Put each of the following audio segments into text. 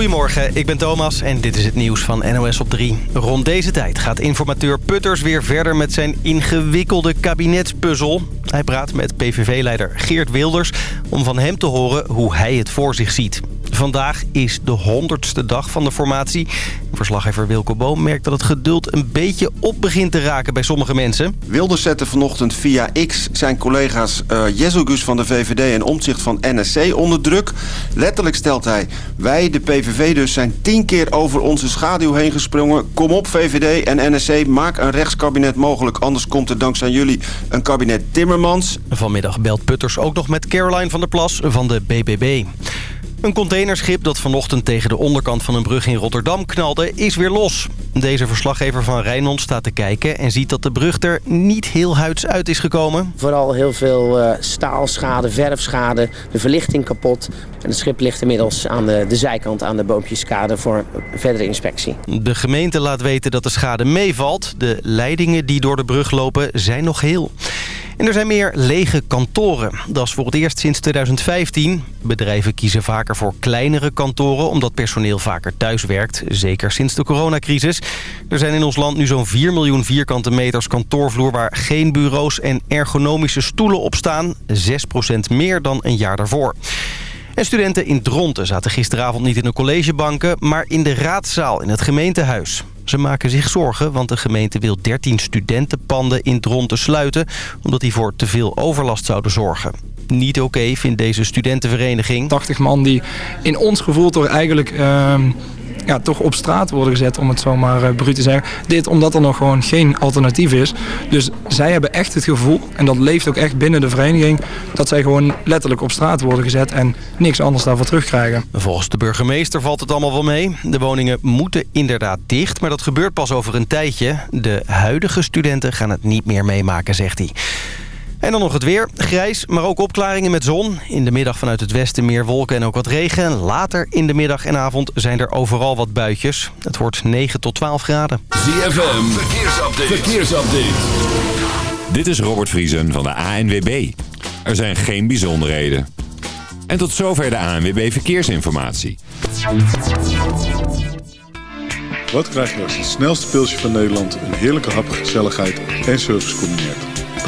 Goedemorgen, ik ben Thomas en dit is het nieuws van NOS op 3. Rond deze tijd gaat informateur Putters weer verder met zijn ingewikkelde kabinetspuzzel. Hij praat met PVV-leider Geert Wilders om van hem te horen hoe hij het voor zich ziet. Vandaag is de honderdste dag van de formatie. Verslaggever Wilco Boom merkt dat het geduld een beetje op begint te raken bij sommige mensen. Wilders zette vanochtend via X zijn collega's uh, Jezelgus van de VVD en Omtzigt van NSC onder druk. Letterlijk stelt hij, wij de PVV dus zijn tien keer over onze schaduw heen gesprongen. Kom op VVD en NSC, maak een rechtskabinet mogelijk. Anders komt er dankzij jullie een kabinet Timmermans. Vanmiddag belt Putters ook nog met Caroline van der Plas van de BBB. Een containerschip dat vanochtend tegen de onderkant van een brug in Rotterdam knalde, is weer los. Deze verslaggever van Rijnmond staat te kijken en ziet dat de brug er niet heel huids uit is gekomen. Vooral heel veel uh, staalschade, verfschade, de verlichting kapot. En het schip ligt inmiddels aan de, de zijkant aan de boompjeskade voor verdere inspectie. De gemeente laat weten dat de schade meevalt. De leidingen die door de brug lopen zijn nog heel. En er zijn meer lege kantoren. Dat is voor het eerst sinds 2015. Bedrijven kiezen vaker voor kleinere kantoren... omdat personeel vaker thuis werkt, zeker sinds de coronacrisis. Er zijn in ons land nu zo'n 4 miljoen vierkante meters kantoorvloer... waar geen bureaus en ergonomische stoelen op staan. 6% meer dan een jaar daarvoor. En studenten in Dronten zaten gisteravond niet in de collegebanken... maar in de raadzaal in het gemeentehuis. Ze maken zich zorgen, want de gemeente wil 13 studentenpanden in Dronten sluiten... omdat die voor te veel overlast zouden zorgen. Niet oké, vindt deze studentenvereniging. 80 man die in ons gevoel toch eigenlijk... Uh ja, toch op straat worden gezet, om het zo maar uh, bruut te zeggen. Dit omdat er nog gewoon geen alternatief is. Dus zij hebben echt het gevoel, en dat leeft ook echt binnen de vereniging... dat zij gewoon letterlijk op straat worden gezet en niks anders daarvoor terugkrijgen. Volgens de burgemeester valt het allemaal wel mee. De woningen moeten inderdaad dicht, maar dat gebeurt pas over een tijdje. De huidige studenten gaan het niet meer meemaken, zegt hij. En dan nog het weer. Grijs, maar ook opklaringen met zon. In de middag vanuit het westen meer wolken en ook wat regen. Later in de middag en avond zijn er overal wat buitjes. Het wordt 9 tot 12 graden. ZFM, verkeersupdate. verkeersupdate. Dit is Robert Vriesen van de ANWB. Er zijn geen bijzonderheden. En tot zover de ANWB Verkeersinformatie. Wat krijg je als het snelste pilsje van Nederland... een heerlijke hap, gezelligheid en service combineert?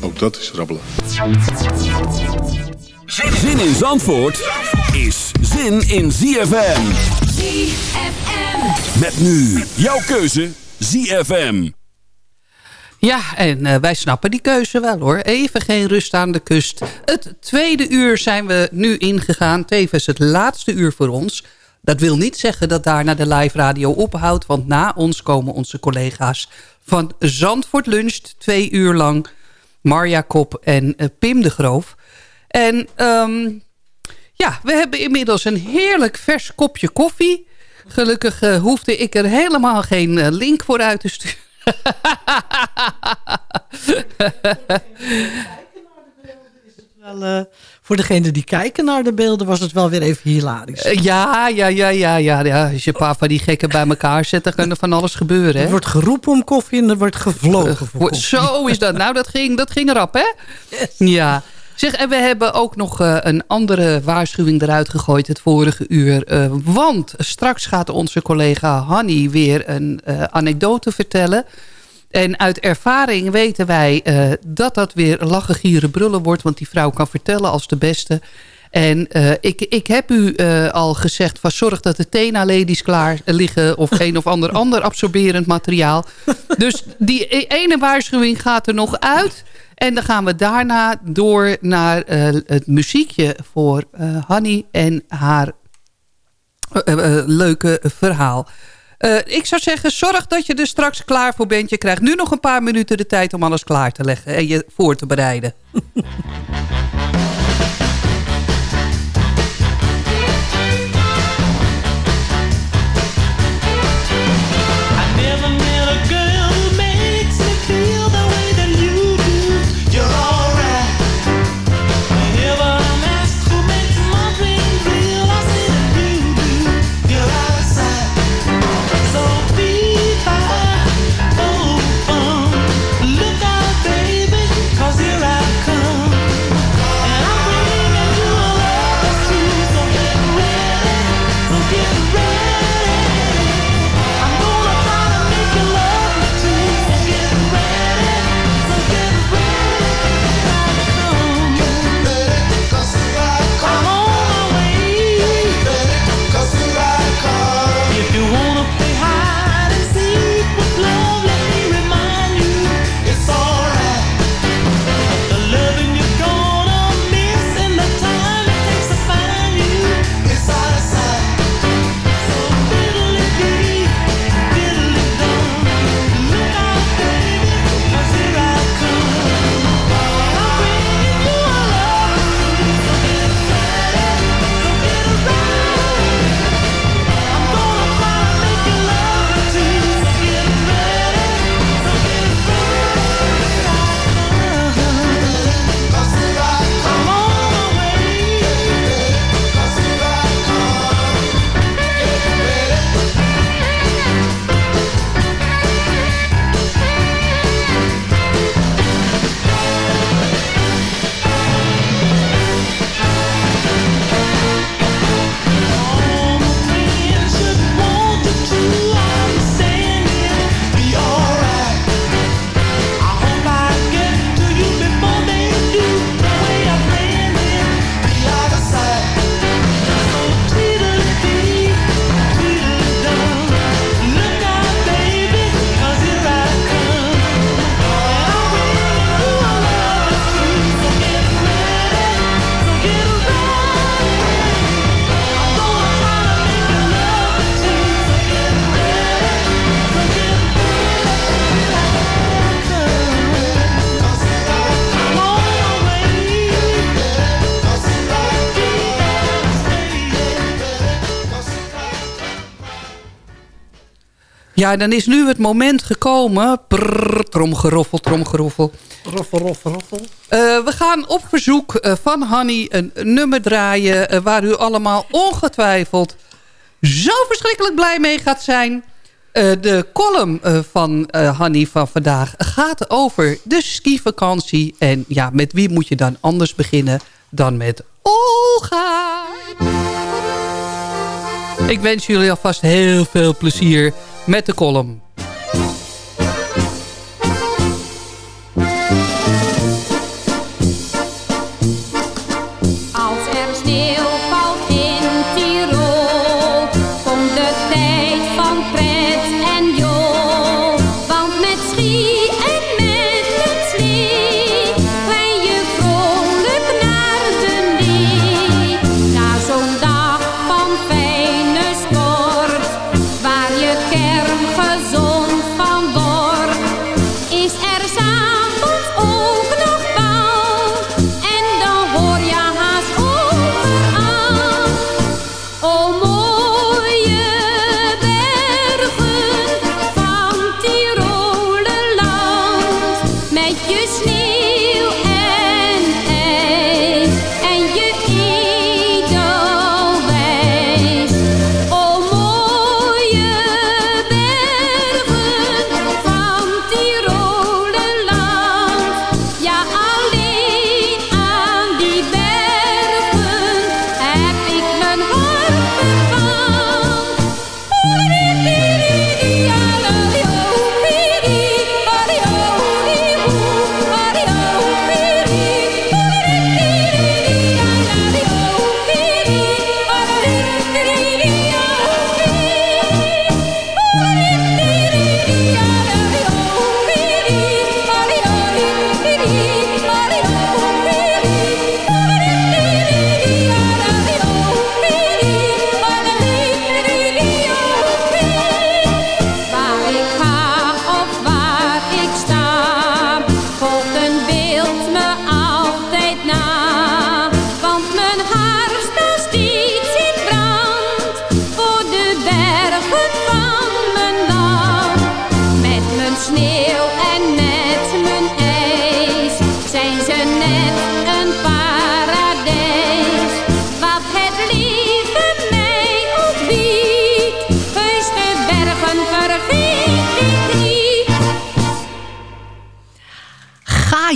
Ook dat is rabbelen. Zin in Zandvoort is zin in ZFM. ZFM. Met nu jouw keuze ZFM. Ja, en uh, wij snappen die keuze wel hoor. Even geen rust aan de kust. Het tweede uur zijn we nu ingegaan. Tevens het laatste uur voor ons. Dat wil niet zeggen dat daarna de live radio ophoudt. Want na ons komen onze collega's van Zandvoort Luncht. Twee uur lang Marja Kop en uh, Pim de Groof. En um, ja, we hebben inmiddels een heerlijk vers kopje koffie. Gelukkig uh, hoefde ik er helemaal geen uh, link voor uit te sturen. wel, voor degene die kijken naar de beelden was het wel weer even hilarisch. Uh, ja, ja, ja, ja, ja, ja. Als je een paar van die gekken bij elkaar zet, dan kan er van alles gebeuren. Hè? Er wordt geroepen om koffie en er wordt gevlogen voor koffie. Zo is dat. Nou, dat ging, dat ging rap, hè? Yes. Ja. Zeg, en we hebben ook nog uh, een andere waarschuwing eruit gegooid het vorige uur. Uh, want straks gaat onze collega Hanny weer een anekdote vertellen... En uit ervaring weten wij uh, dat dat weer lachen, gieren, brullen wordt. Want die vrouw kan vertellen als de beste. En uh, ik, ik heb u uh, al gezegd, van zorg dat de Tena-ladies klaar liggen... of een of ander ander absorberend materiaal. Dus die e-, ene waarschuwing gaat er nog uit. En dan gaan we daarna door naar het muziekje voor Hanny en haar leuke verhaal. Uh, ik zou zeggen, zorg dat je er straks klaar voor bent. Je krijgt nu nog een paar minuten de tijd om alles klaar te leggen en je voor te bereiden. Ja, dan is nu het moment gekomen. Prrr, tromgeroffel, tromgeroffel. Roffel, roffel, roffel. Eh, we gaan op verzoek eh, van Hanny een nummer draaien... eh, waar u allemaal ongetwijfeld zo verschrikkelijk blij mee gaat zijn. De column van eh Hanny van vandaag gaat over de skivakantie. En ja, met wie moet je dan anders beginnen dan met Olga? Ik wens jullie alvast heel veel plezier met de column.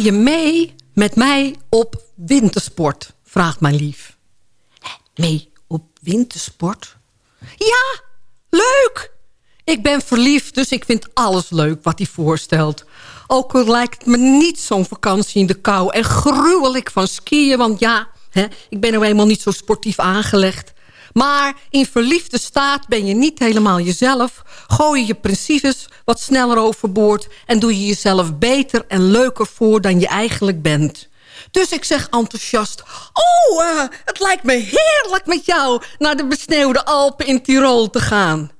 Je mee met mij op wintersport? Vraagt mijn lief. Mee op wintersport? Ja, leuk! Ik ben verliefd, dus ik vind alles leuk wat hij voorstelt. Ook al lijkt me niet zo'n vakantie in de kou... en gruwelijk van skiën, want ja, hè, ik ben nou eenmaal niet zo sportief aangelegd. Maar in verliefde staat ben je niet helemaal jezelf. Gooi je je principes wat sneller overboord... en doe je jezelf beter en leuker voor dan je eigenlijk bent. Dus ik zeg enthousiast... Oh, eh, het lijkt me heerlijk met jou... naar de besneeuwde Alpen in Tirol te gaan.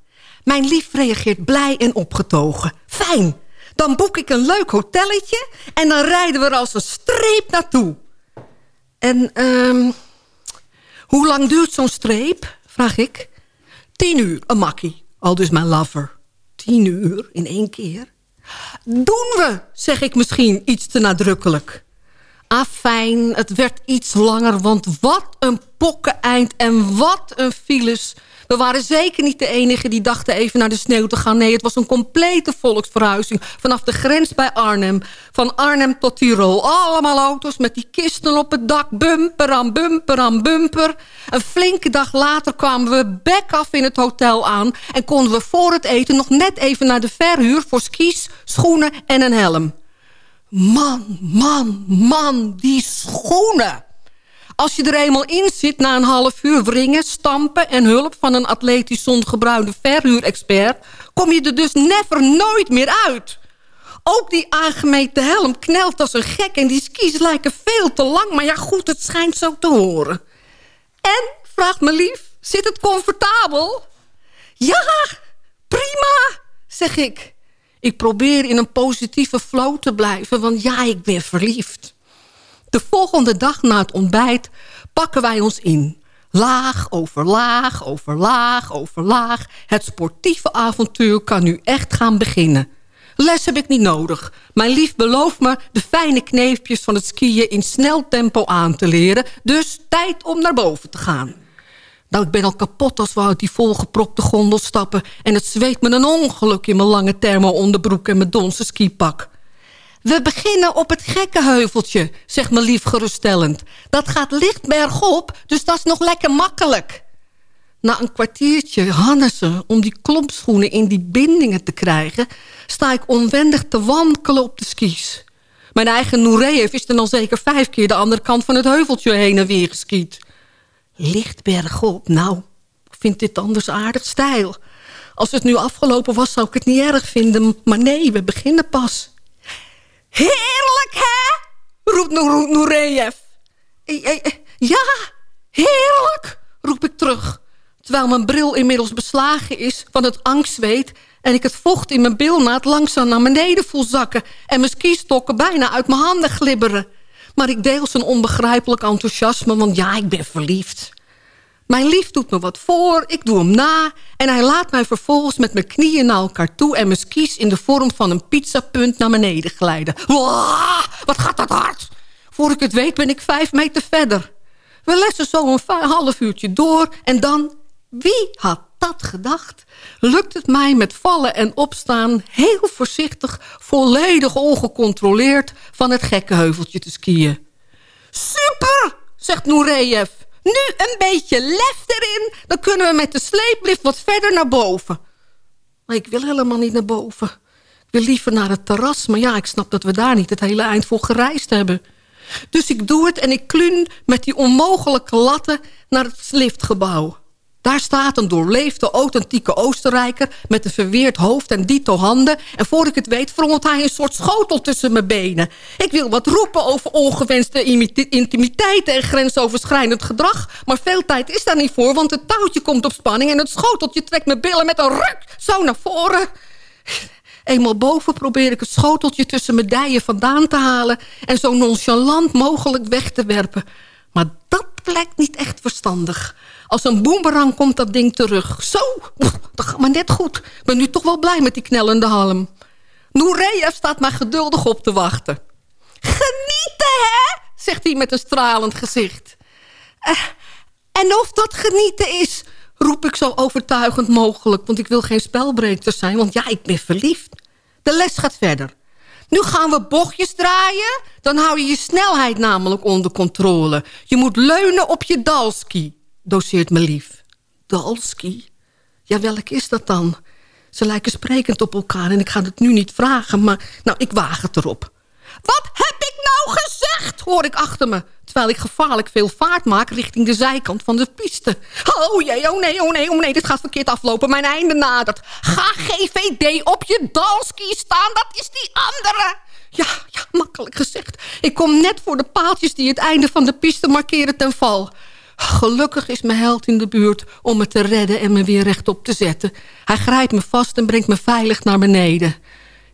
Mijn lief reageert blij en opgetogen. Fijn, dan boek ik een leuk hotelletje... en dan rijden we er als een streep naartoe. En, ehm... Hoe lang duurt zo'n streep? Vraag ik. Tien uur, een makkie. Al dus mijn lover. Tien uur in één keer? Doen we, zeg ik misschien iets te nadrukkelijk. Afijn, het werd iets langer, want wat een pokkeneind en wat een files. We waren zeker niet de enigen die dachten even naar de sneeuw te gaan. Nee, het was een complete volksverhuizing vanaf de grens bij Arnhem. Van Arnhem tot Tirol. Allemaal auto's met die kisten op het dak. Bumper aan bumper aan bumper. Een flinke dag later kwamen we bek af in het hotel aan... en konden we voor het eten nog net even naar de verhuur... voor skis, schoenen en een helm. Man, man, man, die schoenen. Als je er eenmaal in zit na een half uur wringen, stampen... en hulp van een atletisch zongebruinde verhuurexpert... kom je er dus never nooit meer uit. Ook die aangemeten helm knelt als een gek... en die skis lijken veel te lang. Maar ja, goed, het schijnt zo te horen. En, vraagt me lief, zit het comfortabel? Ja, prima, zeg ik. Ik probeer in een positieve flow te blijven, want ja, ik ben verliefd. De volgende dag na het ontbijt pakken wij ons in. Laag over laag over laag over laag. Het sportieve avontuur kan nu echt gaan beginnen. Les heb ik niet nodig. Mijn lief belooft me de fijne kneepjes van het skiën in snel tempo aan te leren. Dus tijd om naar boven te gaan. Nou, ik ben al kapot als we uit die volgepropte gondel stappen... en het zweet me een ongeluk in mijn lange thermo-onderbroek... en mijn donse skipak. We beginnen op het gekke heuveltje, zegt mijn lief geruststellend. Dat gaat licht bergop, dus dat is nog lekker makkelijk. Na een kwartiertje Hannessen om die klompschoenen in die bindingen te krijgen... sta ik onwendig te wankelen op de skis. Mijn eigen Nureyev is er al zeker vijf keer de andere kant van het heuveltje heen en weer geskiet. Licht bergop, nou, ik vind dit anders aardig stijl. Als het nu afgelopen was, zou ik het niet erg vinden. Maar nee, we beginnen pas. Heerlijk, hè? roept Nureyev. Ja, heerlijk, roep ik terug. Terwijl mijn bril inmiddels beslagen is van het angstzweet... en ik het vocht in mijn bilnaad langzaam naar beneden voel zakken... en mijn skistokken bijna uit mijn handen glibberen. Maar ik deel zijn onbegrijpelijk enthousiasme, want ja, ik ben verliefd. Mijn lief doet me wat voor, ik doe hem na... en hij laat mij vervolgens met mijn knieën naar elkaar toe... en mijn in de vorm van een pizzapunt naar beneden glijden. Wow, wat gaat dat hard! Voor ik het weet ben ik vijf meter verder. We lessen zo een half uurtje door en dan... Wie had dat gedacht? Lukt het mij met vallen en opstaan... heel voorzichtig, volledig ongecontroleerd... van het gekke heuveltje te skiën. Super, zegt Nureyev. Nu een beetje lef erin, dan kunnen we met de sleeplift wat verder naar boven. Maar ik wil helemaal niet naar boven. Ik wil liever naar het terras, maar ja, ik snap dat we daar niet het hele eind voor gereisd hebben. Dus ik doe het en ik klun met die onmogelijke latten naar het liftgebouw. Daar staat een doorleefde, authentieke Oostenrijker... met een verweerd hoofd en dito handen. En voor ik het weet frommelt hij een soort schotel tussen mijn benen. Ik wil wat roepen over ongewenste intimiteit... en grensoverschrijdend gedrag. Maar veel tijd is daar niet voor, want het touwtje komt op spanning... en het schoteltje trekt mijn billen met een ruk zo naar voren. Eenmaal boven probeer ik het schoteltje tussen mijn dijen vandaan te halen... en zo nonchalant mogelijk weg te werpen. Maar dat blijkt niet echt verstandig... Als een boemerang komt dat ding terug. Zo, dat gaat maar net goed. Ik ben nu toch wel blij met die knellende halm. Nureyev staat maar geduldig op te wachten. Genieten, hè? zegt hij met een stralend gezicht. Uh, en of dat genieten is, roep ik zo overtuigend mogelijk... want ik wil geen spelbreekster zijn, want ja, ik ben verliefd. De les gaat verder. Nu gaan we bochtjes draaien. Dan hou je je snelheid namelijk onder controle. Je moet leunen op je dalski doseert me lief. Dalski? Ja, welk is dat dan? Ze lijken sprekend op elkaar en ik ga het nu niet vragen, maar nou, ik waag het erop. Wat heb ik nou gezegd, hoor ik achter me. Terwijl ik gevaarlijk veel vaart maak richting de zijkant van de piste. Oh jee, oh nee, oh nee, oh nee, dit gaat verkeerd aflopen. Mijn einde nadert. Ga GVD op je dalski staan, dat is die andere. Ja, ja, makkelijk gezegd. Ik kom net voor de paaltjes die het einde van de piste markeren ten val. Gelukkig is mijn held in de buurt om me te redden en me weer rechtop te zetten. Hij grijpt me vast en brengt me veilig naar beneden.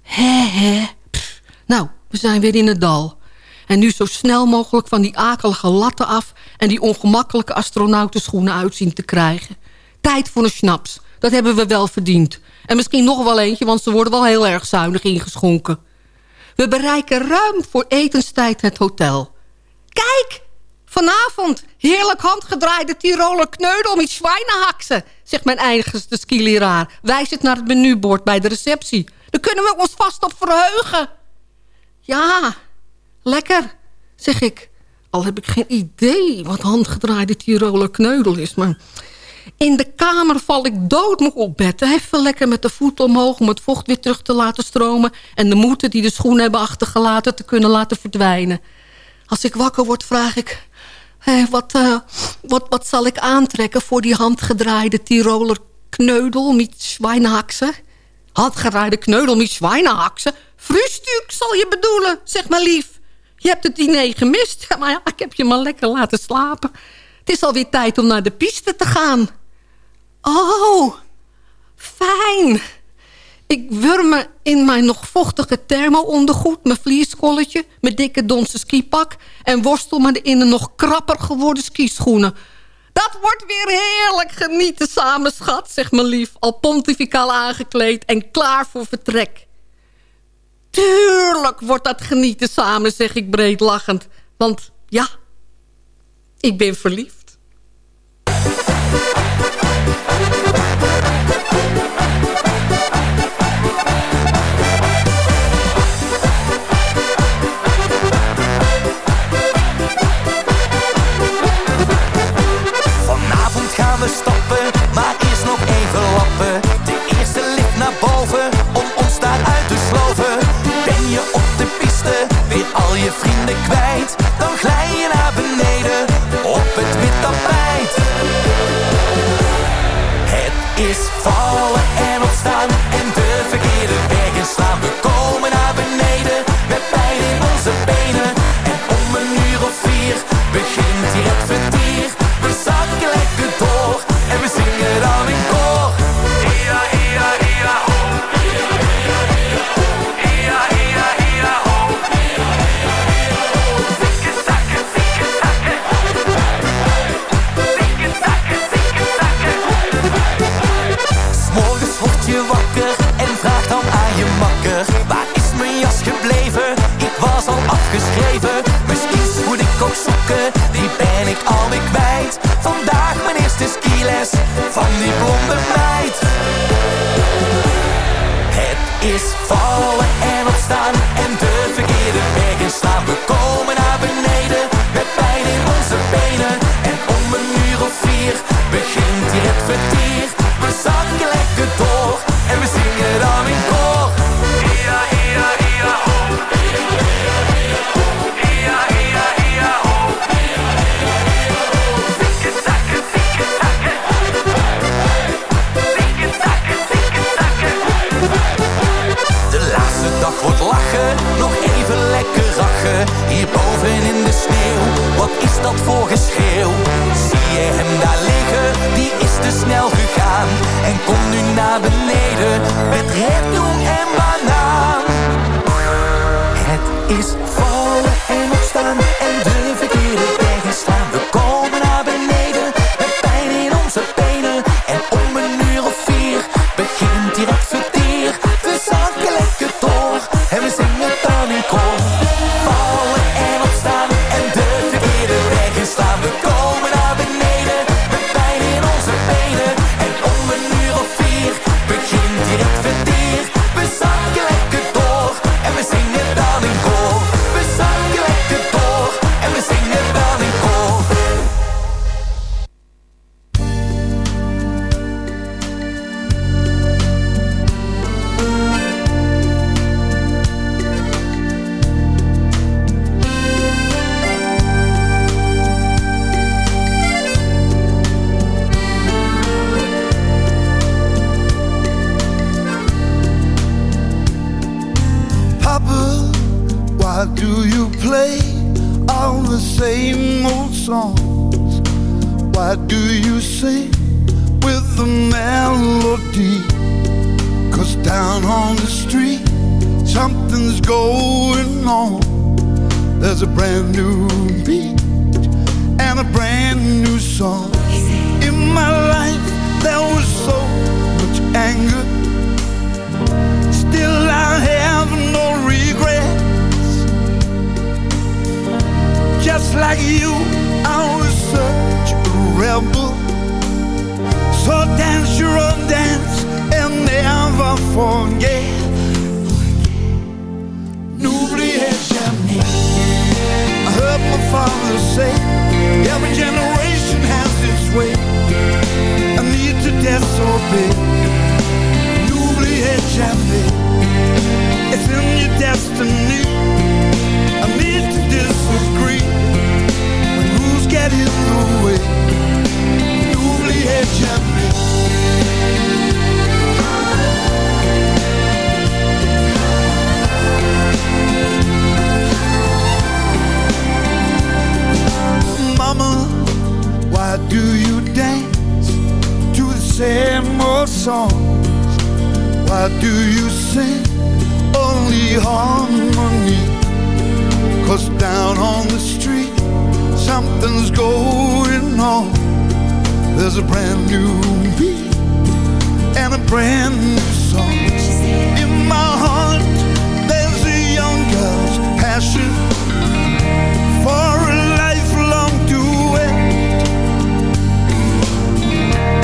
Hé, hé. Nou, we zijn weer in het dal. En nu zo snel mogelijk van die akelige latten af... en die ongemakkelijke astronautenschoenen uitzien te krijgen. Tijd voor een schnaps. Dat hebben we wel verdiend. En misschien nog wel eentje, want ze worden wel heel erg zuinig ingeschonken. We bereiken ruim voor etenstijd het hotel. Kijk, Vanavond heerlijk handgedraaide Tiroler kneudel met zwijnenhaksen, zegt mijn eigenste skileraar. Wijs het naar het menubord bij de receptie. Daar kunnen we ons vast op verheugen. Ja, lekker, zeg ik. Al heb ik geen idee wat handgedraaide Tiroler kneudel is, maar... In de kamer val ik doodmoe op bed. Even lekker met de voet omhoog om het vocht weer terug te laten stromen... en de moeite die de schoenen hebben achtergelaten te kunnen laten verdwijnen. Als ik wakker word, vraag ik wat, uh, wat, wat zal ik aantrekken voor die handgedraaide Tiroler kneudel met zwijnenhaksen? Handgedraaide kneudel met zwijnenhaksen? Frühstück zal je bedoelen, zeg maar lief. Je hebt het diner gemist, maar ja, ik heb je maar lekker laten slapen. Het is alweer tijd om naar de piste te gaan. Oh, fijn. Ik wurm in mijn nog vochtige thermo-ondergoed... mijn vlieskolletje, mijn dikke donse skipak... en worstel me in de nog krapper geworden skischoenen. Dat wordt weer heerlijk genieten samen, schat, zegt mijn lief. Al pontificaal aangekleed en klaar voor vertrek. Tuurlijk wordt dat genieten samen, zeg ik breed lachend. Want ja, ik ben verliefd. De eerste lift naar boven, om ons daaruit te sloven. Ben je op de piste, weer al je vrienden kwijt? Dan glij je naar beneden, op het wit tapijt. Het is vallen en opstaan, en de verkeerde weg inslaan. We komen naar beneden, met pijn in onze benen. En om een uur of vier, songs? Why do you sing with the melody? Cause down on the street, something's going on. There's a brand new beat and a brand new song. In my life, there was so much anger. Still, I have no regrets. Just like you, such a rebel. So dance your own dance and never forget. N'oubliez jamais. I heard my father say, every generation has its way. I need to disobey. N'oubliez jamais. It's in your destiny. Mama, why do you dance to the same old songs? Why do you sing only harmony? Cause down on the something's going on. There's a brand new beat and a brand new song. In my heart, there's a young girl's passion for a lifelong duet.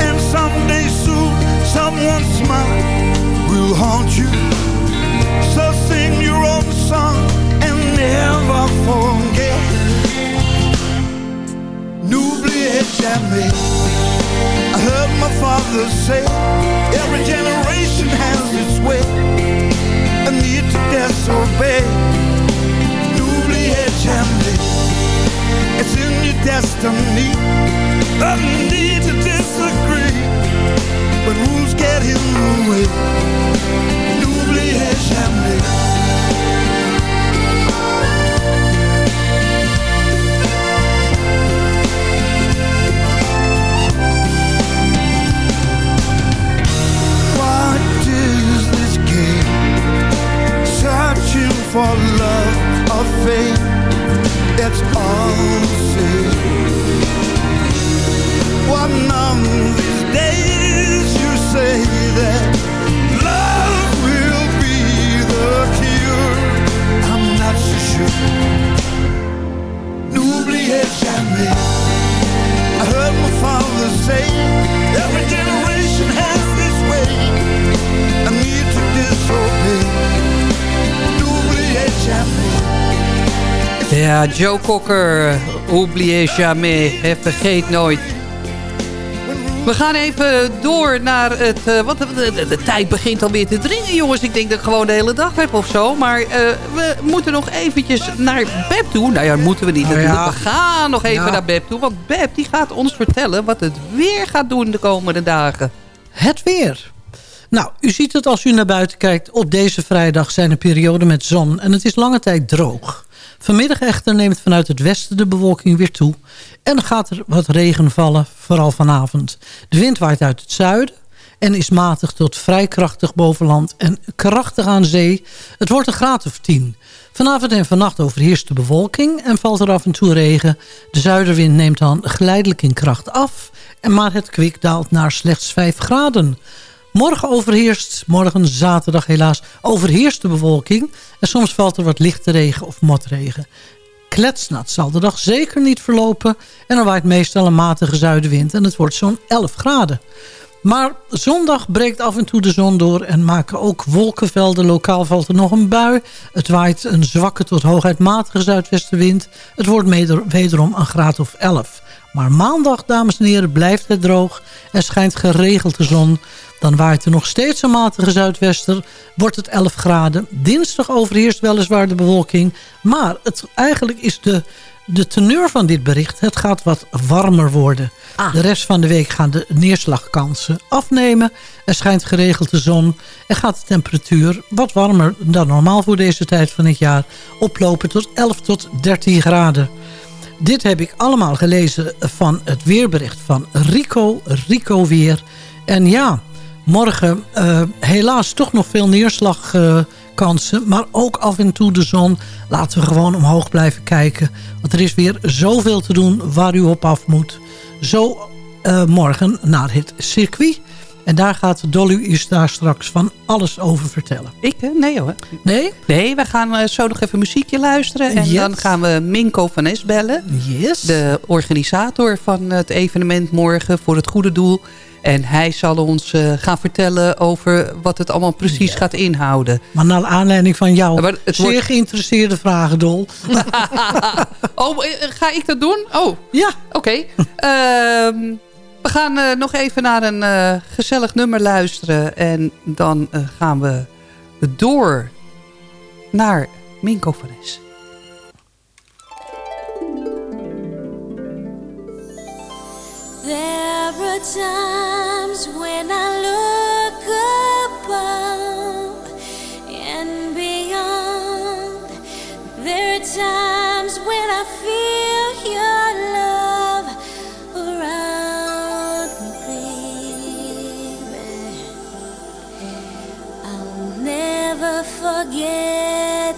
And someday soon, someone's smile will haunt you. So sing your own song N'oubliez jamais. I heard my father say, every generation has its way. A need to disobey. N'oubliez jamais. It's in your destiny. A need to disagree. When rules get in the way. N'oubliez jamais. For love or fame. It's all the same. One of these days you say that love will be the cure. I'm not so sure. N'oubliez jamais. I heard my father say every generation has this way. I need to disobey. Ja, Joe Cocker, oubliez jamais, vergeet nooit. We gaan even door naar het... eh, wat, de, de- de tijd begint alweer te dringen, jongens. Ik denk dat ik gewoon de hele dag heb of zo. Maar eh, we moeten nog eventjes naar Beb toe. Nou ja, moeten we niet. Ja. We gaan nog even Ja. naar Beb toe. Want Beb die gaat ons vertellen wat het weer gaat doen de komende dagen. Het weer. Nou, u ziet het als u naar buiten kijkt. Op deze vrijdag zijn er perioden met zon en het is lange tijd droog. Vanmiddag echter neemt vanuit het westen de bewolking weer toe. En gaat er wat regen vallen, vooral vanavond. De wind waait uit het zuiden en is matig tot vrij krachtig boven land en krachtig aan zee. Het wordt een graad of 10. Vanavond en vannacht overheerst de bewolking en valt er af en toe regen. De zuidenwind neemt dan geleidelijk in kracht af, maar het kwik daalt naar slechts 5 graden. Morgen overheerst, morgen zaterdag helaas, overheerst de bewolking. En soms valt er wat lichte regen of motregen. Kletsnat zal de dag zeker niet verlopen. En er waait meestal een matige zuidenwind en het wordt zo'n 11 graden. Maar zondag breekt af en toe de zon door en maken ook wolkenvelden. Lokaal valt er nog een bui. Het waait een zwakke tot hooguit matige zuidwestenwind. Het wordt wederom een graad of 11. Maar maandag, dames en heren, blijft het droog. Er schijnt geregeld de zon. Dan waait er nog steeds een matige zuidwester. Wordt het 11 graden. Dinsdag overheerst weliswaar de bewolking. Maar het, eigenlijk is de, de teneur van dit bericht... het gaat wat warmer worden. De rest van de week gaan de neerslagkansen afnemen. Er schijnt geregeld de zon. En gaat de temperatuur wat warmer dan normaal voor deze tijd van het jaar... oplopen tot 11 tot 13 graden. Dit heb ik allemaal gelezen van het weerbericht van Rico, Rico Weer. En ja, morgen eh, helaas toch nog veel neerslagkansen, maar ook af en toe de zon. Laten we gewoon omhoog blijven kijken. Want er is weer zoveel te doen waar u op af moet. Zo eh, morgen naar het circuit. En daar gaat Dolly u daar straks van alles over vertellen. Ik? hè? Nee hoor. Nee? Nee, we gaan eh, zo nog even muziekje luisteren. En Yes. dan gaan we Minko van Es bellen. Yes. De organisator van het evenement morgen voor het goede doel. En hij zal ons eh, gaan vertellen over wat het allemaal precies gaat inhouden. Maar naar aanleiding van maar het zeer wordt- geïnteresseerde vragen, Dol. Oh, eh, ga ik dat doen? Oh, Ja. oké. Ehm, we gaan eh, nog even naar een eh, gezellig nummer luisteren. En dan eh, gaan we door naar Minko van Es. There are times when I look above and beyond. There are times when I feel your love around me, baby. I'll never forget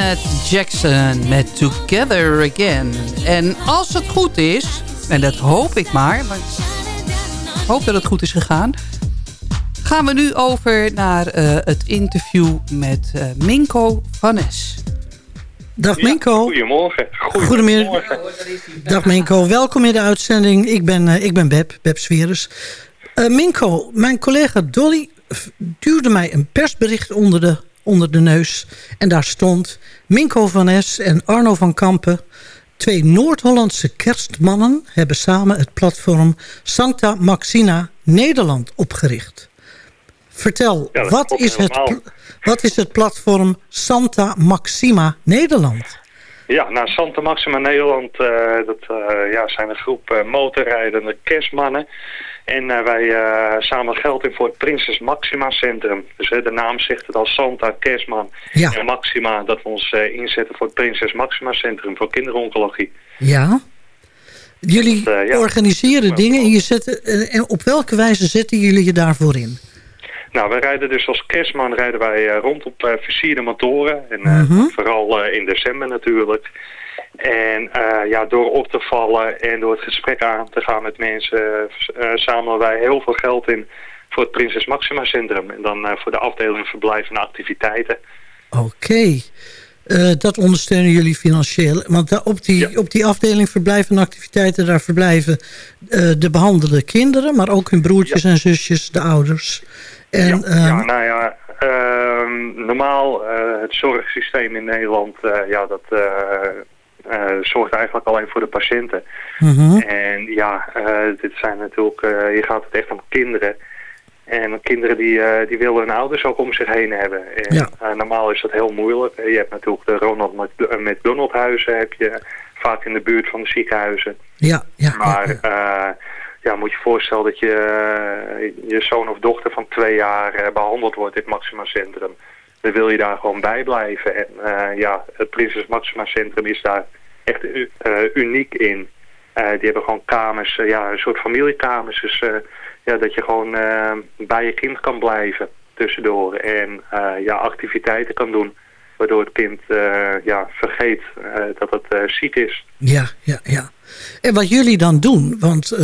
Janet Jackson met Together Again. En als het goed is, en dat hoop ik maar, maar ik hoop dat het goed is gegaan... gaan we nu over naar eh, het interview met uh, Minko van Es. Dag Minko. Goedemorgen. Goedemorgen. Dag Minko, welkom in de uitzending. Ik ben, uh, ik ben Beb, Beb Sverus. Minko, mijn collega Dolly duwde mij een persbericht onder de onder de neus. En daar stond Minko van Es en Arno van Kampen... twee Noord-Hollandse kerstmannen hebben samen het platform Santa Maxina Nederland opgericht. Vertel, wat, is het, wat is het platform Santa Maxima Nederland? Ja, nou Santa Maxima Nederland, uh, dat uh, ja, zijn een groep uh, motorrijdende kerstmannen en uh, wij uh, zamelen geld in voor het Prinses Maxima Centrum. Dus de naam zegt het al Santa, Kerstman ja. en Maxima... dat we ons inzetten voor het Prinses Maxima Centrum voor kinderoncologie. Ja. Jullie dat, ja. organiseren dingen en, je en op welke wijze zetten jullie je daarvoor in? Nou, wij rijden dus als kerstman rijden wij rond op versierde motoren. En -hmm. vooral in december natuurlijk. En uh, ja, door op te vallen en door het gesprek aan te gaan met mensen... Uh, zamelen wij heel veel geld in voor het Prinses Maxima Centrum. En dan uh, voor de afdeling verblijf en activiteiten. Oké. Okay. dat ondersteunen jullie financieel. Want op die, ja. op die afdeling verblijf en activiteiten... daar verblijven de behandelde kinderen... maar ook hun broertjes ja. en zusjes, de ouders. En, ja, ja, nou ja... Ehm, normaal het zorgsysteem in Nederland... ja, dat zorgt eigenlijk alleen voor de patiënten. Mm -hmm. En ja, uh, dit zijn natuurlijk, uh, hier gaat het echt om kinderen. En kinderen die, die willen hun ouders ook om zich heen hebben. En ja. normaal is dat heel moeilijk. Je hebt natuurlijk de Ronald McDonald huizen, heb je vaak in de buurt van de ziekenhuizen. Ja, ja. Maar ja, ja moet je voorstellen dat je, je zoon of dochter van twee jaar behandeld wordt in het Maxima Centrum dan wil je daar gewoon bij blijven. En uh, ja, het Prinses Maxima Centrum is daar echt uh, uniek in. Uh, die hebben gewoon kamers, ja, een soort familiekamers. Dus ja, dat je gewoon bij je kind kan blijven tussendoor. En ja, activiteiten kan doen. Waardoor het kind ja, vergeet dat het ziek is. Ja, ja, ja. En wat jullie dan doen, want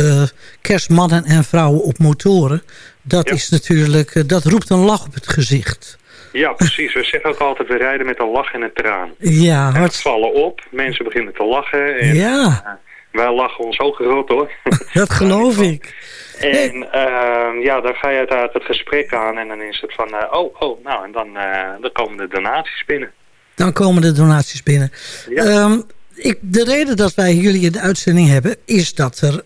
kerstmannen en vrouwen op motoren... dat Ja. is natuurlijk, dat roept een lach op het gezicht. Ja, precies. We zeggen ook altijd, we rijden met een lach en een traan. Ja, we hart... vallen op, mensen beginnen te lachen. En, Ja. eh, wij lachen ons ook gerot hoor. dat geloof ik. En ehm, ja, dan ga je uiteraard het gesprek aan en dan is het van, eh, oh, oh, nou, en dan, eh, dan komen de donaties binnen. Dan komen de donaties binnen. Ja. Ehm, ik, de reden dat wij jullie in de uitzending hebben... is dat er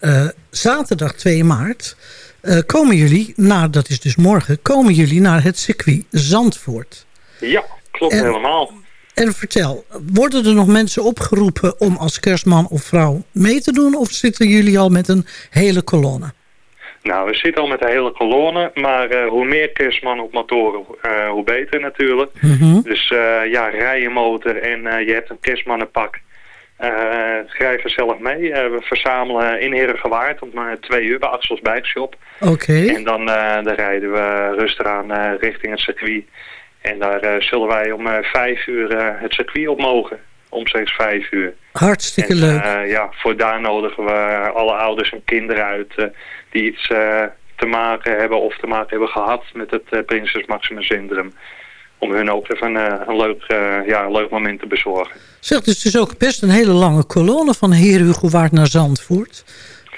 zaterdag 2 maart... eh, komen jullie, naar, dat is dus morgen... komen jullie naar het circuit Zandvoort. Ja, klopt En- helemaal. En vertel, worden er nog mensen opgeroepen... om als kerstman of vrouw mee te doen... of zitten jullie al met een hele kolonne? Nou, we zitten al met de hele kolonne, maar eh, hoe meer kerstmannen op motoren, eh, hoe beter natuurlijk. Dus eh, ja, rij je motor en je hebt een kerstmannenpak. Eh schrijf er zelf mee. Eh, we verzamelen in Herengewaard om twee uur bij Axels Bijkshop. Oké, En dan, eh, dan rijden we rustig aan richting het circuit. En daar zullen wij om vijf uur het circuit op mogen. Omstreeks vijf uur. hartstikke En, leuk. ja, voor daar nodigen we alle ouders en kinderen uit die iets te maken hebben of te maken hebben gehad met het Prinses Maxima Syndroom. Om hun ook even eh, een, leuk, eh, ja, een leuk moment te bezorgen. Zeg, dus het is ook best een hele lange kolonne... van Heer Hugowaard naar Zandvoort.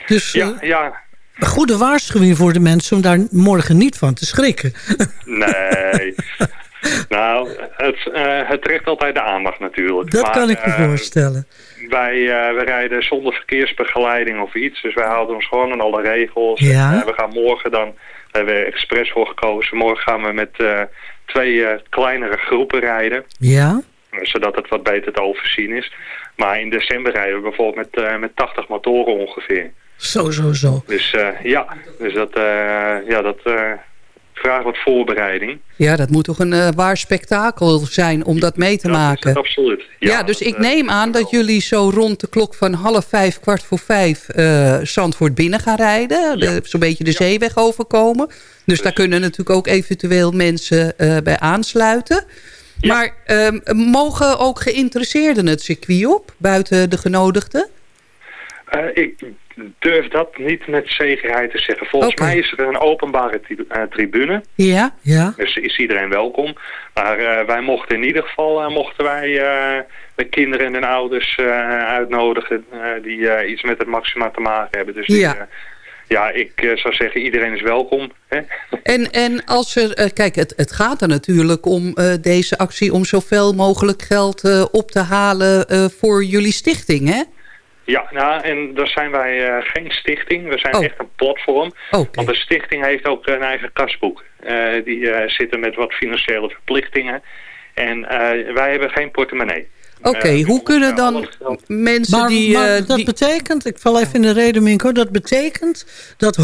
Dus Ja, eh, ja, een goede waarschuwing voor de mensen... om daar morgen niet van te schrikken. nee. nou, het, eh, het trekt altijd de aandacht natuurlijk. Dat Maar, kan ik me voorstellen. Wij, we rijden zonder verkeersbegeleiding of iets. Dus wij houden ons gewoon aan alle regels. Ja. We gaan morgen dan, daar hebben we expres voor gekozen. Morgen gaan we met twee eh, kleinere groepen rijden. Ja? Zodat het wat beter te overzien is. Maar in december rijden we bijvoorbeeld met, eh, met 80 motoren ongeveer. Zo, zo, zo. Dus eh, ja, dus dat, eh, ja, dat vraagt wat voorbereiding. Ja, dat moet toch een eh, waar spektakel zijn om dat mee te maken. Absoluut. Ja, dus dat, ik eh, neem aan dat jullie zo rond de klok van half vijf, kwart voor vijf... eh Zandvoort binnen gaan rijden. de- Zo'n beetje de zeeweg overkomen. Dus daar kunnen natuurlijk ook eventueel mensen bij aansluiten. Maar ehm, mogen ook geïnteresseerden het circuit op, buiten de genodigden? Eh, ik durf dat niet met zekerheid te zeggen. Volgens mij is er een openbare eh, tribune. Ja? Ja. Dus is iedereen welkom. Maar eh, wij mochten in ieder geval eh, mochten wij eh, de kinderen en hun ouders eh, uitnodigen eh, die eh, iets met het Maxima te maken hebben. Dus die, Ja. eh, ja, ik zou zeggen iedereen is welkom. Hè? En, en als er, kijk, het, het gaat er natuurlijk om eh, deze actie... om zoveel mogelijk geld eh, op te halen eh, voor jullie stichting, hè? Ja, nou, en daar zijn wij eh, geen stichting. We zijn Oh. echt een platform. Want de stichting heeft ook een eigen kasboek. Eh, die eh, zitten met wat financiële verplichtingen. En eh, wij hebben geen portemonnee. Oké, hoe kunnen dan mensen Maar, die... maar eh, dat die- betekent, ik val even in de reden Minko, dat betekent dat 100%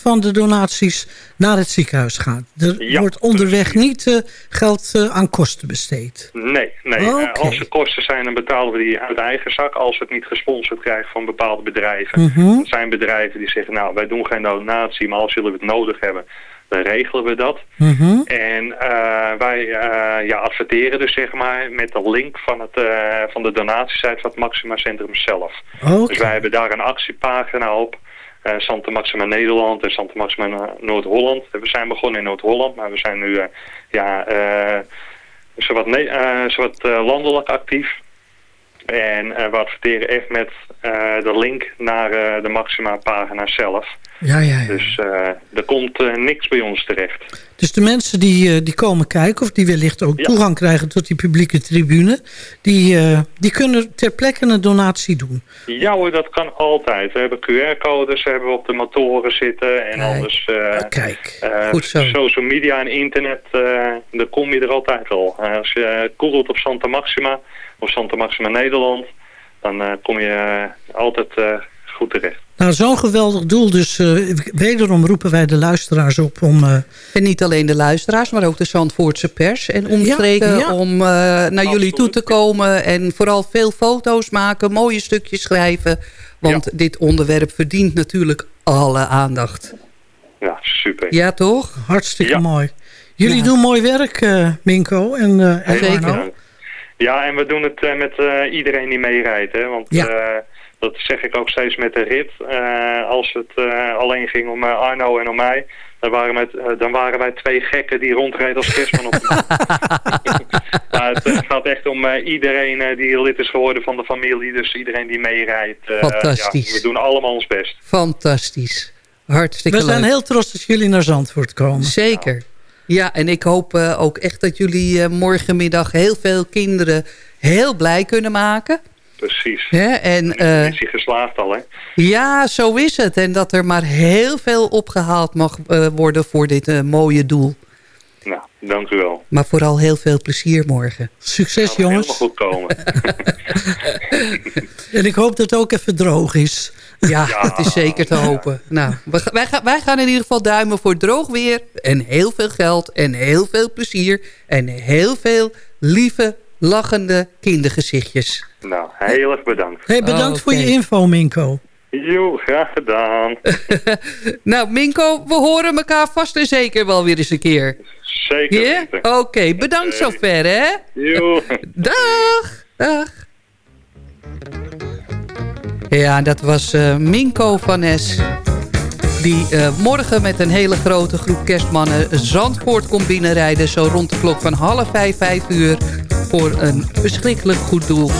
van de donaties naar het ziekenhuis gaat. Er Ja, wordt onderweg niet eh, geld eh, aan kosten besteed. Nee, nee. Als er kosten zijn, dan betalen we die uit eigen zak. Als we het niet gesponsord krijgen van bepaalde bedrijven. Mhm. Er zijn bedrijven die zeggen, nou, wij doen geen donatie, maar als jullie het nodig hebben, dan regelen we dat. Mhm. En eh, wij eh, ja, adverteren dus zeg maar met de link van, het, eh, van de donatiesite van het Maxima Centrum zelf. Dus wij hebben daar een actiepagina op. eh Santa Maxima Nederland en Santa Maxima No- Noord-Holland. We zijn begonnen in Noord-Holland, maar we zijn nu ja, zowat, zowat landelijk actief. En we adverteren echt met de link naar de Maxima pagina zelf. Ja, ja, ja. Dus eh, er komt eh, niks bij ons terecht. Dus de mensen die, eh, die komen kijken... of die wellicht ook Ja. toegang krijgen tot die publieke tribune... die, die kunnen ter plekke een donatie doen. Ja hoor, dat kan altijd. We hebben QR-codes hebben we op de motoren zitten. En Kijk. anders eh, Kijk, eh, Goed zo. social media en internet, eh dan kom je er altijd wel. Eh, als je googelt op Santa Maxima of Santa Maxima Nederland, dan kom je altijd goed terecht. Nou, zo'n geweldig doel. Dus eh, wederom roepen wij de luisteraars op om... eh, En niet alleen de luisteraars, maar ook de Zandvoortse pers en omstreken... Ja, ja. om eh, naar jullie toe te komen en vooral veel foto's maken... mooie stukjes schrijven, want dit onderwerp verdient natuurlijk alle aandacht. Ja, super. Ja, toch? hartstikke Ja. mooi. Jullie Ja. doen mooi werk, eh, Minko en, eh en Zeker. Arno. Ja, en we doen het eh, met eh, iedereen die meerijdt. Hè? Want Ja. Dat zeg ik ook steeds met de rit. Eh, als het eh, alleen ging om eh, Arno en om mij... Dan waren, met, dan waren wij twee gekken die rondreden als kerstman op de maar het eh, gaat echt om eh, iedereen eh, die lid is geworden van de familie. Dus iedereen die meerijdt. eh, Fantastisch. ja, we doen allemaal ons best. Fantastisch. Hartstikke We zijn leuk. heel trots dat jullie naar Zandvoort komen. Zeker. Ja, en ik hoop eh, ook echt dat jullie eh, morgenmiddag heel veel kinderen heel blij kunnen maken. Precies. Hè? En eh, is hij geslaagd al, hè? ja, zo is het. En dat er maar heel veel opgehaald mag eh, worden voor dit eh, mooie doel. Nou, dank u wel. Maar vooral heel veel plezier morgen. Succes Gaat helemaal jongens. goed komen. En ik hoop dat het ook even droog is. Ja, Ja. dat is zeker te hopen. Nou, wij, gaan, wij gaan in ieder geval duimen voor droog weer. En heel veel geld. En heel veel plezier. En heel veel lieve, lachende kindergezichtjes. nou, heel erg bedankt. Hey, bedankt Oh, voor je info, Minko. Jo, graag gedaan. Nou, Minko, we horen elkaar vast en zeker wel weer eens een keer. Zeker. Oké, bedankt zover, hè? Jo. Dag! Dag! Ja, dat was eh, Minko van Es. Die eh, morgen met een hele grote groep kerstmannen Zandvoort komt binnenrijden. Zo rond de klok van half vijf, vijf uur. Voor een verschrikkelijk goed doel.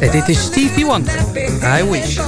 En dit is Stevie Wonder. I wish.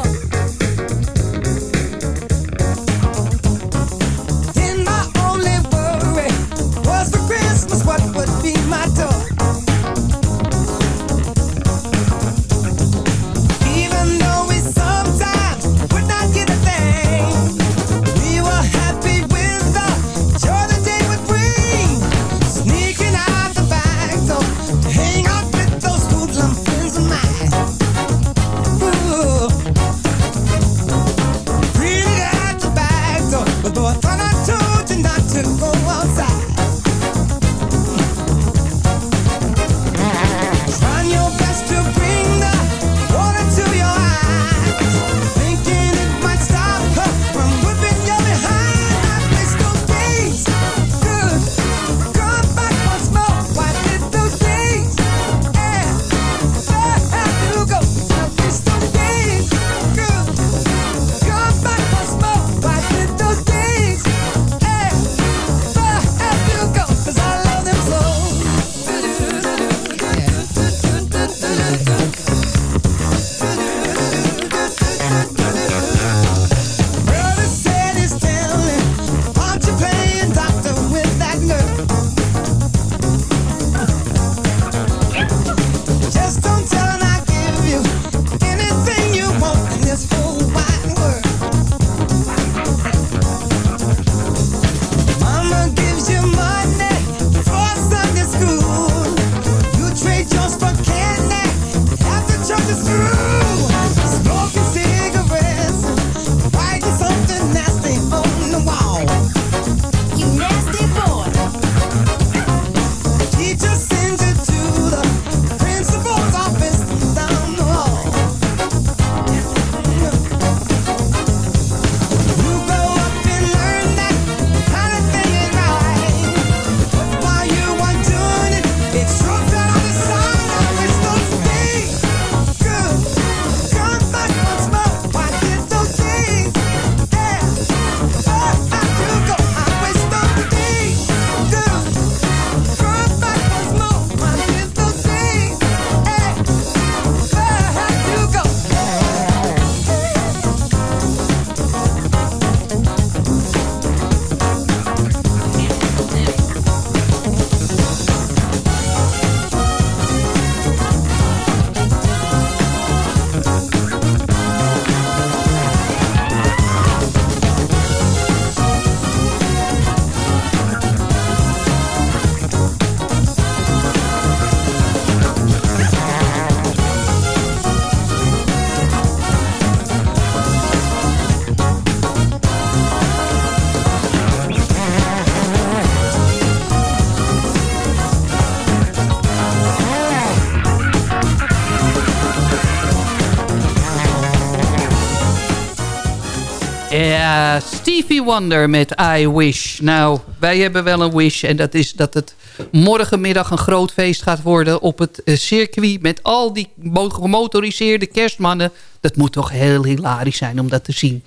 Stevie Wonder met I Wish. Nou, wij hebben wel een wish. En dat is dat het morgenmiddag een groot feest gaat worden... op het eh, circuit met al die mo- gemotoriseerde kerstmannen. Dat moet toch heel hilarisch zijn om dat te zien.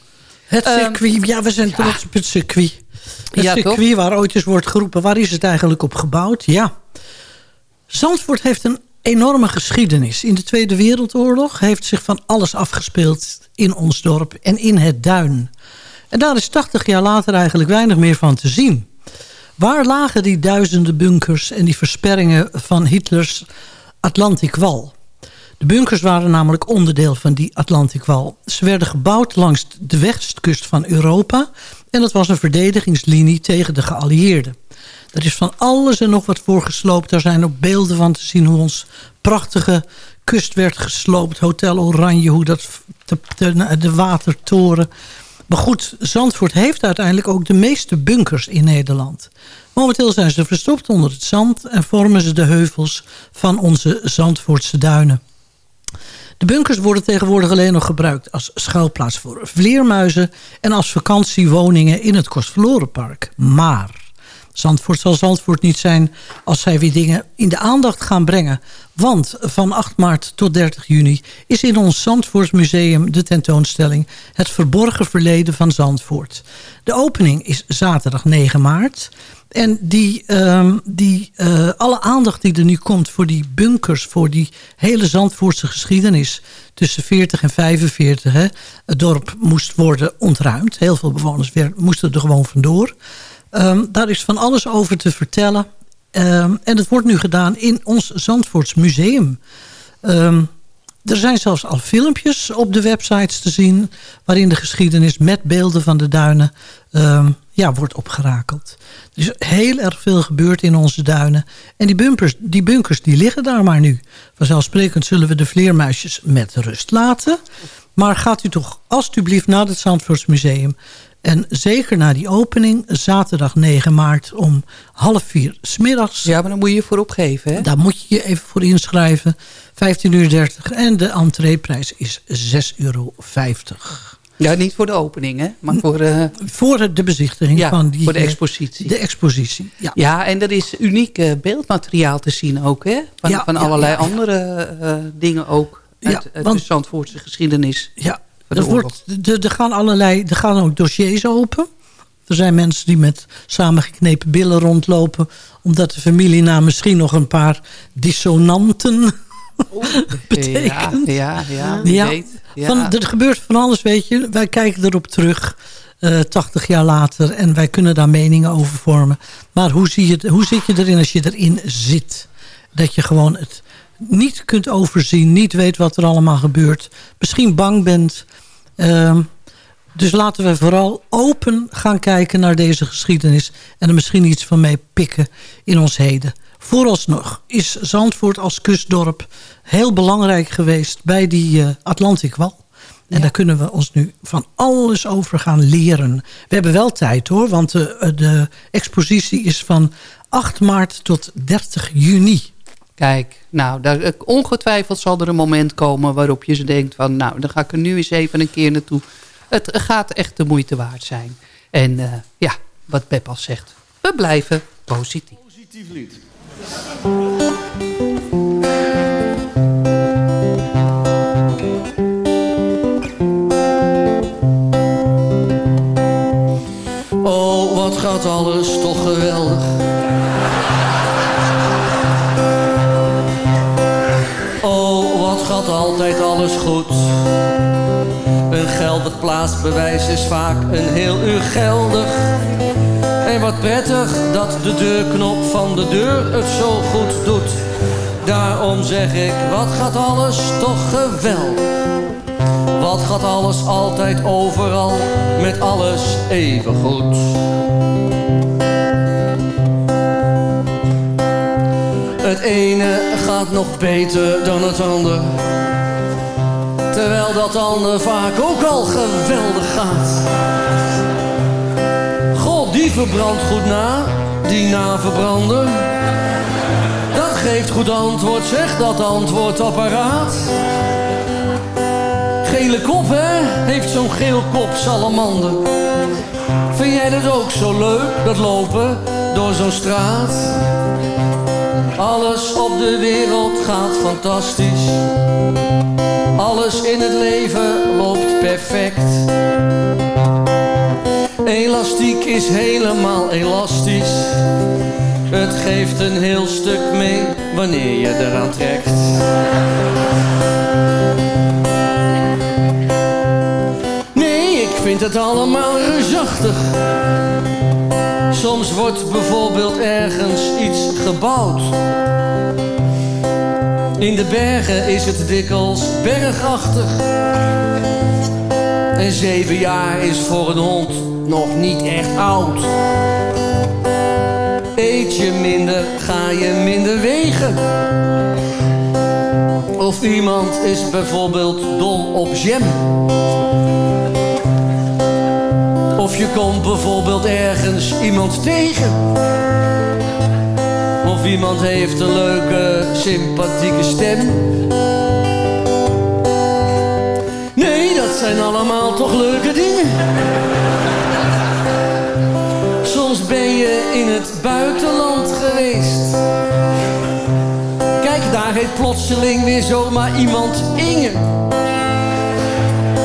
Het Ehm, circuit, ja, we zijn trots op het circuit. Het Ja, circuit toch? waar ooit eens wordt geroepen, waar is het eigenlijk op gebouwd? Ja. Zandvoort heeft een enorme geschiedenis. In de Tweede Wereldoorlog heeft zich van alles afgespeeld in ons dorp en in het duin. En daar is 80 jaar later eigenlijk weinig meer van te zien. Waar lagen die duizenden bunkers en die versperringen van Hitlers Atlantikwal? De bunkers waren namelijk onderdeel van die Atlantikwal. Ze werden gebouwd langs de westkust van Europa... en dat was een verdedigingslinie tegen de geallieerden. Er is van alles en nog wat voor gesloopt. Daar zijn ook beelden van te zien hoe ons prachtige kust werd gesloopt. Hotel Oranje, hoe dat de, de, de watertoren. Maar goed, Zandvoort heeft uiteindelijk ook de meeste bunkers in Nederland. Momenteel zijn ze verstopt onder het zand... en vormen ze de heuvels van onze Zandvoortse duinen. De bunkers worden tegenwoordig alleen nog gebruikt als schuilplaats voor vleermuizen... en als vakantiewoningen in het Kostverlorenpark. Maar Zandvoort zal Zandvoort niet zijn als zij weer dingen in de aandacht gaan brengen. Want van 8 maart tot 30 juni is in ons Zandvoortsmuseum de tentoonstelling... Het verborgen verleden van Zandvoort. De opening is zaterdag 9 maart... En die, ehm, die, eh, alle aandacht die er nu komt voor die bunkers... voor die hele Zandvoortse geschiedenis tussen 40 en 45... Hè, het dorp moest worden ontruimd. Heel veel bewoners moesten er gewoon vandoor. Ehm, daar is van alles over te vertellen. Ehm, en het wordt nu gedaan in ons Zandvoorts museum. Ehm, er zijn zelfs al filmpjes op de websites te zien... waarin de geschiedenis met beelden van de duinen ja, wordt opgerakeld. Er is heel erg veel gebeurd in onze duinen. En die, bumpers, die bunkers die liggen daar maar nu. Vanzelfsprekend zullen we de vleermuisjes met rust laten. Maar gaat u toch alstublieft naar het Zandvoorts Museum... En zeker na die opening, zaterdag 9 maart om half vier smiddags. Ja, maar dan moet je je voor opgeven, hè? Daar moet je je even voor inschrijven. 15,30 uur. En de entreeprijs is 6,50 euro. Ja, niet voor de opening, hè? Maar voor... eh, Voor de bezichtiging ja, van die... voor de eh, expositie. De expositie, ja. Ja, en er is uniek eh, beeldmateriaal te zien ook, hè? Van, Ja, van allerlei ja, andere dingen ook. Uit, Ja, uit want- de Zandvoortse geschiedenis. Ja, er, wordt, er, er gaan allerlei, er gaan ook dossiers open. Er zijn mensen die met samengeknepen billen rondlopen... omdat de familienaam misschien nog een paar dissonanten betekent. Ja, ja, Ja, weet. Ja. Van, er gebeurt van alles, weet je. Wij kijken erop terug, eh 80 jaar later. En wij kunnen daar meningen over vormen. Maar hoe, zie je, het- hoe zit je erin als je erin zit? Dat je gewoon het niet kunt overzien. Niet weet wat er allemaal gebeurt. Misschien bang bent. Ehm, dus laten we vooral open gaan kijken naar deze geschiedenis. En er misschien iets van mee pikken in ons heden. Vooralsnog is Zandvoort als kustdorp heel belangrijk geweest bij die eh, Atlantikwal. En daar kunnen we ons nu van alles over gaan leren. We hebben wel tijd hoor, want de, de expositie is van 8 maart tot 30 juni. Kijk, nou, daar, eh, ongetwijfeld zal er een moment komen waarop je ze denkt van... nou, dan ga ik er nu eens even een keer naartoe. Het gaat echt de moeite waard zijn. En eh, ja, wat Pep al zegt, we blijven positief. Positief lied. Oh, wat gaat alles toch geweldig. Gaat altijd alles goed. Een geldig plaatsbewijs is vaak een heel uur geldig. En wat prettig dat de deurknop van de deur het zo goed doet. Daarom zeg ik, wat gaat alles toch geweldig. Wat gaat alles altijd overal met alles even goed? Het ene gaat nog beter dan het ander. Terwijl dat ander vaak ook al geweldig gaat. God, die verbrandt goed na, die na verbranden. Dat geeft goed antwoord, zeg dat antwoordapparaat. Gele kop, hè? Heeft zo'n geel kop salamander. Vind jij dat ook zo leuk, dat lopen door zo'n straat? Alles op de wereld gaat fantastisch. Alles in het leven loopt perfect. Elastiek is helemaal elastisch. Het geeft een heel stuk mee wanneer je eraan trekt. Nee, ik vind het allemaal reusachtig. Soms wordt bijvoorbeeld ergens iets gebouwd. In de bergen is het dikwijls bergachtig. En zeven jaar is voor een hond nog niet echt oud. Eet je minder, ga je minder wegen. Of iemand is bijvoorbeeld dol op jam. Of je komt bijvoorbeeld ergens iemand tegen. Of iemand heeft een leuke, sympathieke stem. Nee, dat zijn allemaal toch leuke dingen. Soms ben je in het buitenland geweest. Kijk, daar heet plotseling weer zomaar iemand Inge.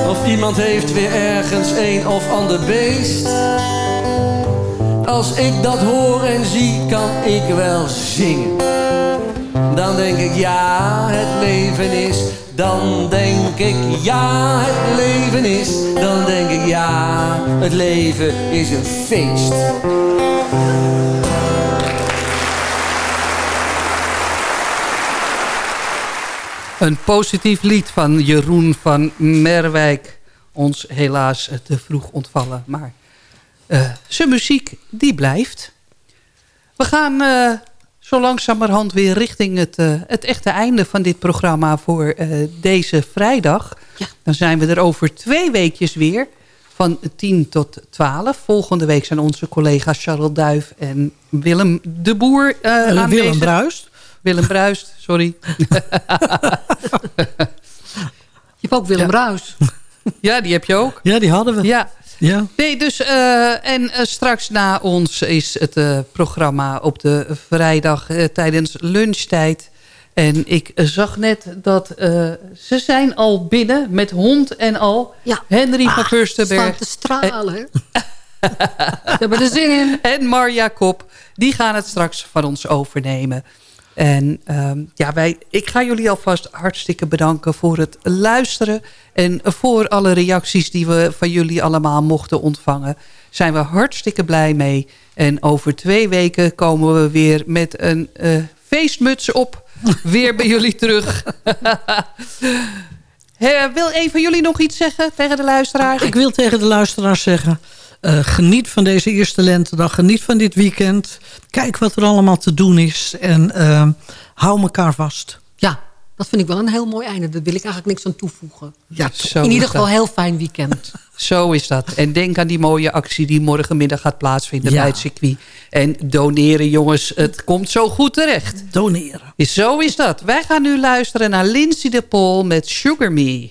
Of iemand heeft weer ergens een of ander beest. Als ik dat hoor en zie, kan ik wel zingen. Dan denk ik, ja, het leven is. Dan denk ik, ja, het leven is. Dan denk ik, ja, het leven is een feest. Een positief lied van Jeroen van Merwijk. Ons helaas te vroeg ontvallen. Maar eh, zijn muziek, die blijft. We gaan eh, zo langzamerhand weer richting het, eh, het echte einde van dit programma voor deze vrijdag. Dan zijn we er over twee weekjes weer. Van 10 tot 12. Volgende week zijn onze collega's Charles Duif en Willem de Boer eh Willem aanwezig. Bruist. Willem Bruist, sorry. Je hebt ook Willem Ruis. Ja, die heb je ook. Ja, die hadden we. Ja. Ja. Nee, dus eh, en eh, straks na ons is het eh, programma op de vrijdag eh, tijdens lunchtijd. En ik zag net dat eh, ze zijn al binnen met hond en al. Ja. Henry van Ah, Furstenberg. staan te stralen. hè? Ze hebben er zin in. En Marja Kop, die gaan het straks van ons overnemen. En ehm, ja, wij, ik ga jullie alvast hartstikke bedanken voor het luisteren. En voor alle reacties die we van jullie allemaal mochten ontvangen. Zijn we hartstikke blij mee. En over twee weken komen we weer met een eh, feestmuts op. weer bij jullie terug. Hè, wil een van jullie nog iets zeggen tegen de luisteraars? Ik wil tegen de luisteraars zeggen... eh, geniet van deze eerste lentedag. Geniet van dit weekend. Kijk wat er allemaal te doen is. En eh, hou elkaar vast. Ja, dat vind ik wel een heel mooi einde. Daar wil ik eigenlijk niks aan toevoegen. Ja, Zo In ieder geval een heel fijn weekend. Zo is dat. En denk aan die mooie actie die morgenmiddag gaat plaatsvinden Ja. bij het circuit. En doneren jongens, het komt zo goed terecht. Doneren. Zo is dat. Wij gaan nu luisteren naar Lindsay de Pol met Sugar Me.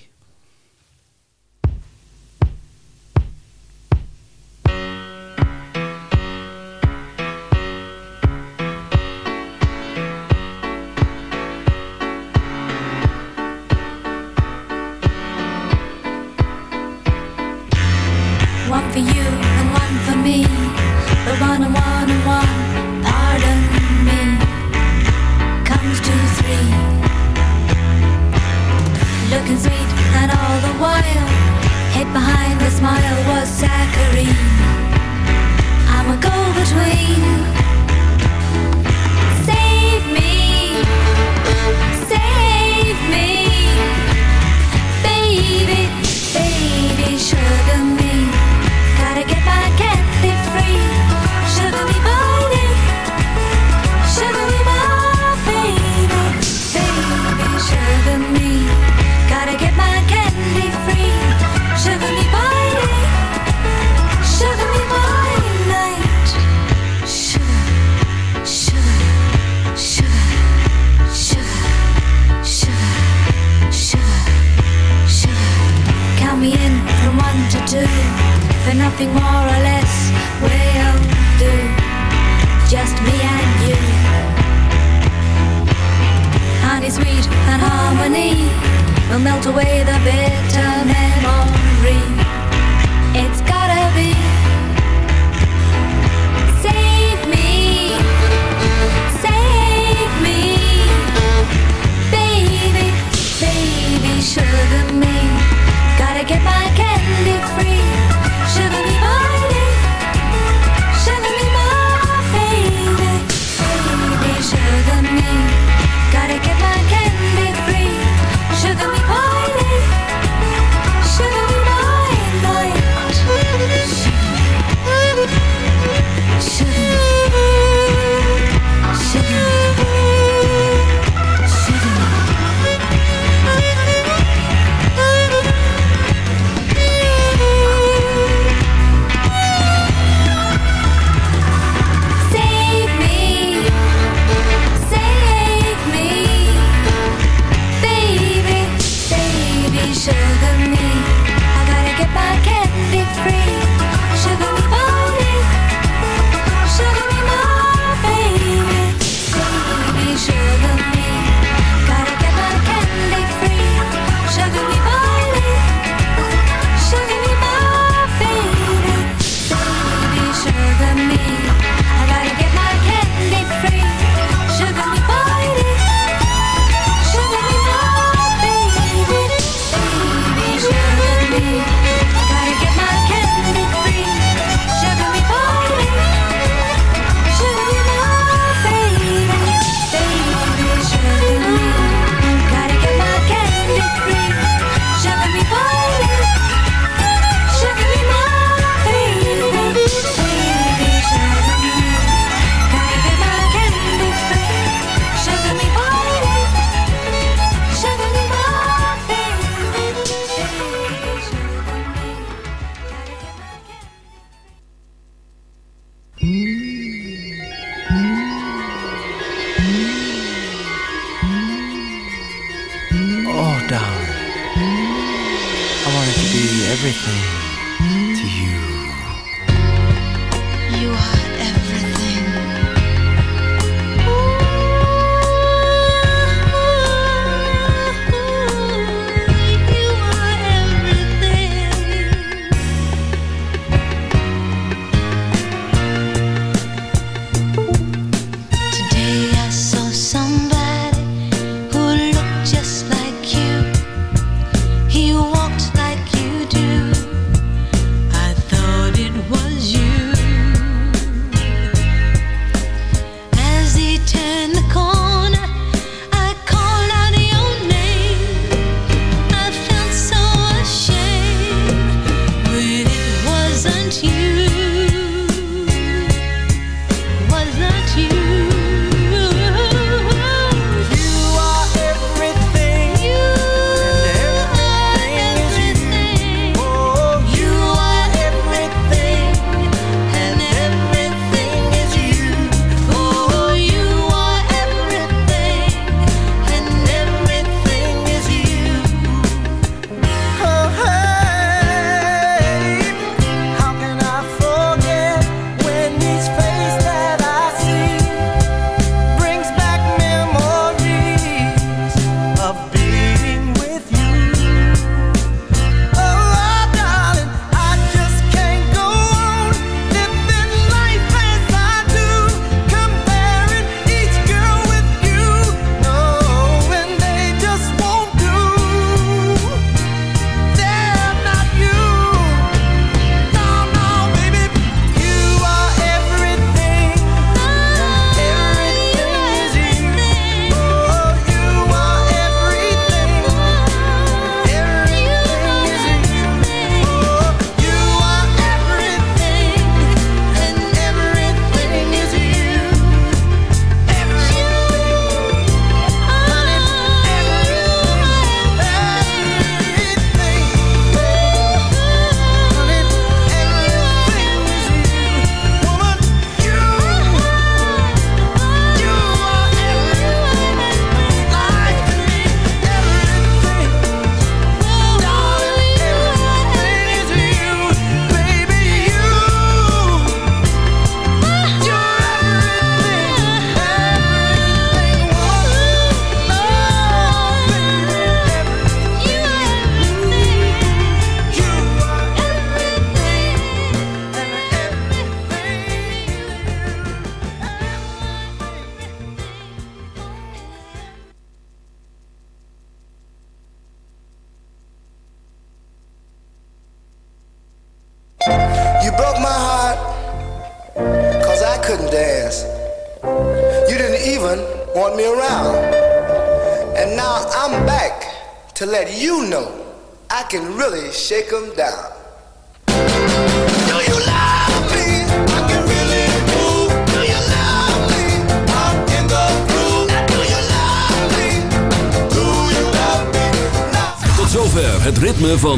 Everything